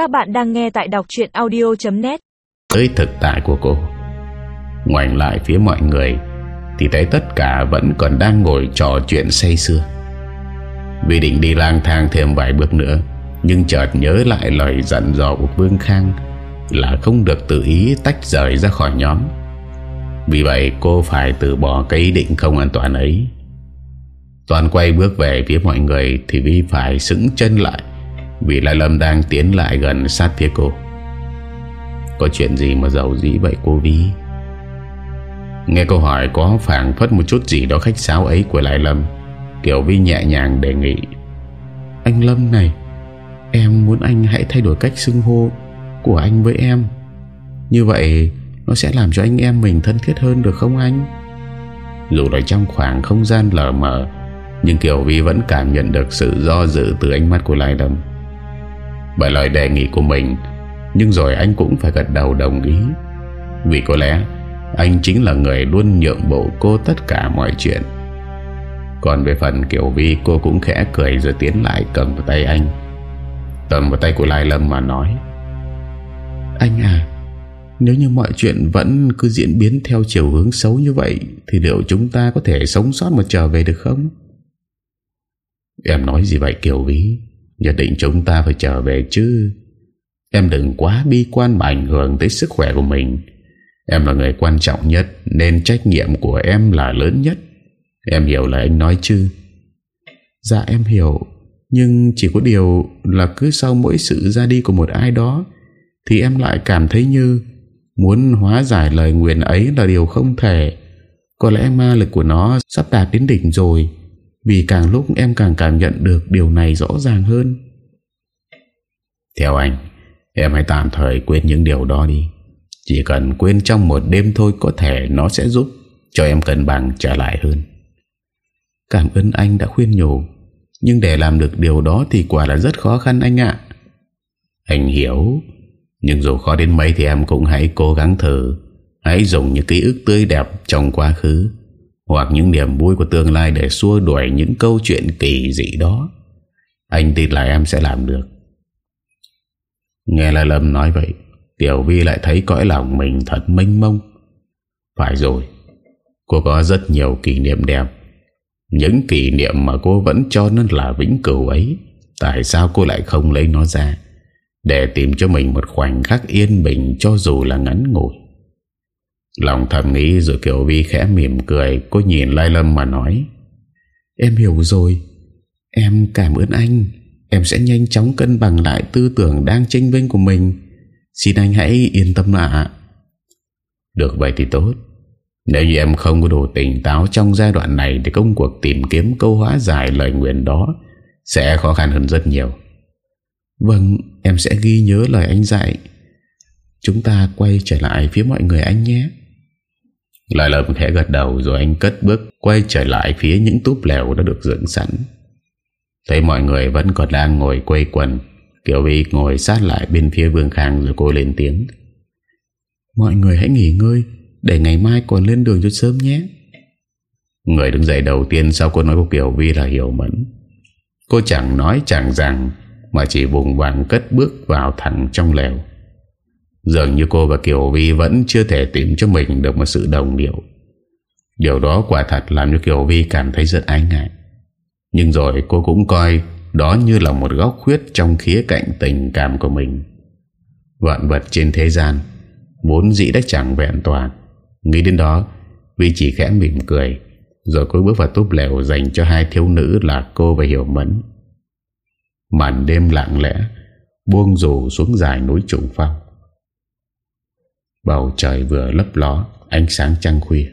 Các bạn đang nghe tại đọc chuyện audio.net Tới thực tại của cô. Ngoảnh lại phía mọi người, Thì thấy tất cả vẫn còn đang ngồi trò chuyện say sưa. Vì định đi lang thang thêm vài bước nữa, Nhưng chợt nhớ lại lời dặn dò của Vương Khang Là không được tự ý tách rời ra khỏi nhóm. Vì vậy, cô phải từ bỏ cái ý định không an toàn ấy. Toàn quay bước về phía mọi người Thì Vi phải sững chân lại. Vì Lai Lâm đang tiến lại gần sát phía cô. Có chuyện gì mà giàu dĩ vậy, cô Vi Nghe câu hỏi có phản phất một chút gì đó khách sáo ấy của Lai Lâm Kiều Vi nhẹ nhàng đề nghị. Anh Lâm này, Em muốn anh hãy thay đổi cách xưng hô Của anh với em. Như vậy, Nó sẽ làm cho anh em mình thân thiết hơn được không anh? Dù là trong khoảng không gian lờ mờ, Nhưng Kiều Vi vẫn cảm nhận được sự do dự từ ánh mắt của Lai Lâm. Bởi lời đề nghị của mình Nhưng rồi anh cũng phải gật đầu đồng ý. Vì có lẽ Anh chính là người luôn nhượng bộ cô tất cả mọi chuyện. Còn về phần Kiều Vi cô cũng khẽ cười rồi tiến lại cầm vào tay anh. Cầm vào tay của Lai Lâm mà nói Anh à Nếu như mọi chuyện vẫn cứ diễn biến theo chiều hướng xấu như vậy Thì liệu chúng ta có thể sống sót mà trở về được không? Em nói gì vậy Kiều Vĩ Nhất định chúng ta phải trở về chứ. Em đừng quá bi quan mà ảnh hưởng tới sức khỏe của mình. Em là người quan trọng nhất, Nên trách nhiệm của em là lớn nhất. Em hiểu là anh nói chứ? Dạ em hiểu. Nhưng chỉ có điều là cứ sau mỗi sự ra đi của một ai đó, Thì em lại cảm thấy như Muốn hóa giải lời nguyện ấy là điều không thể. Có lẽ ma lực của nó sắp đạt đến đỉnh rồi vì càng lúc em càng cảm nhận được điều này rõ ràng hơn. Theo anh, Em hãy tạm thời quên những điều đó đi. Chỉ cần quên trong một đêm thôi Có thể nó sẽ giúp Cho em cân bằng trở lại hơn. Cảm ơn anh đã khuyên nhủ. Nhưng để làm được điều đó Thì quả là rất khó khăn anh ạ. Anh hiểu. Nhưng dù khó đến mấy Thì em cũng hãy cố gắng thử. Hãy dùng những ký ức tươi đẹp trong quá khứ hoặc những niềm vui của tương lai để xua đuổi những câu chuyện kỳ dị đó. Anh tin là em sẽ làm được. Nghe là Lâm nói vậy, Tiểu Vi lại thấy cõi lòng mình thật mênh mông. Phải rồi, cô có rất nhiều kỷ niệm đẹp. Những kỷ niệm mà cô vẫn cho nó là vĩnh cửu ấy, tại sao cô lại không lấy nó ra để tìm cho mình một khoảnh khắc yên bình cho dù là ngắn ngủi. Lòng thầm nghĩ rồi Kiều Vi khẽ mỉm cười, Cô nhìn Lai Lâm mà nói, Em hiểu rồi. Em cảm ơn anh. Em sẽ nhanh chóng cân bằng lại tư tưởng đang tranh vinh của mình. Xin anh hãy yên tâm ạ. Được vậy thì tốt. Nếu như em không có đủ tỉnh táo trong giai đoạn này Thì công cuộc tìm kiếm câu hóa giải lời nguyện đó, Sẽ khó khăn hơn rất nhiều. Vâng em sẽ ghi nhớ lời anh dạy. Chúng ta quay trở lại phía mọi người anh nhé lại lầm khẽ gật đầu rồi anh cất bước quay trở lại phía những túp lèo đã được dựng sẵn. Thấy mọi người vẫn còn đang ngồi quây quần, Kiều Vi ngồi sát lại bên phía Vương Khang rồi cô lên tiếng. Mọi người hãy nghỉ ngơi, để ngày mai còn lên đường cho sớm nhé. Người đứng dậy đầu tiên sau cô nói của Kiều Vi là Hiểu Mẫn. Cô chẳng nói chẳng rằng mà chỉ vùng vàng cất bước vào thẳng trong lèo. Dường như cô và Kiều Vi vẫn chưa thể tìm cho mình được một sự đồng điệu. Điều đó quả thật làm cho Kiều Vi cảm thấy rất ái ngại. Nhưng rồi cô cũng coi đó như là một góc khuyết trong khía cạnh tình cảm của mình. Vạn vật trên thế gian vốn dĩ đã chẳng vẹn toàn. Nghĩ đến đó, Vi chỉ khẽ mỉm cười, rồi cô bước vào túp lều dành cho hai thiếu nữ là cô và Hiểu Mẫn. Màn đêm lặng lẽ buông rủ xuống dài núi trùng phong. Bầu trời vừa lấp ló Ánh sáng trăng khuya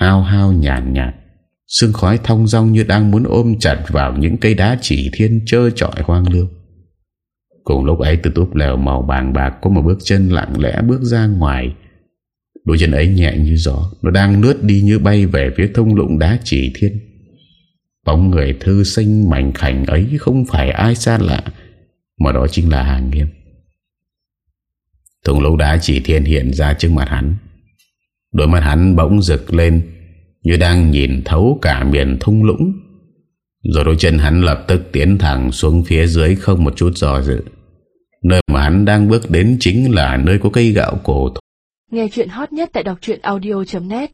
Ao hao nhàn nhạt, nhạt Sương khói thông rong như đang muốn ôm chặt vào những cây đá chỉ thiên trơ trọi hoang lưu. Cùng lúc ấy từ túp lều màu vàng bạc có một bước chân lặng lẽ bước ra ngoài. Đôi chân ấy nhẹ như gió, nó đang lướt đi như bay về phía thông lũng đá chỉ thiên. Bóng người thư sinh mảnh khảnh ấy không phải ai xa lạ, mà đó chính là Hàng Nghiêm. Thùng lũ đá chỉ thiên hiện ra trước mặt hắn. Đôi mắt hắn bỗng rực lên, Như đang nhìn thấu cả miền thung lũng. Rồi đôi chân hắn lập tức tiến thẳng xuống phía dưới không một chút do dự. Nơi mà hắn đang bước đến chính là nơi có cây gạo cổ Nghe chuyện hot nhất tại đọc audio.net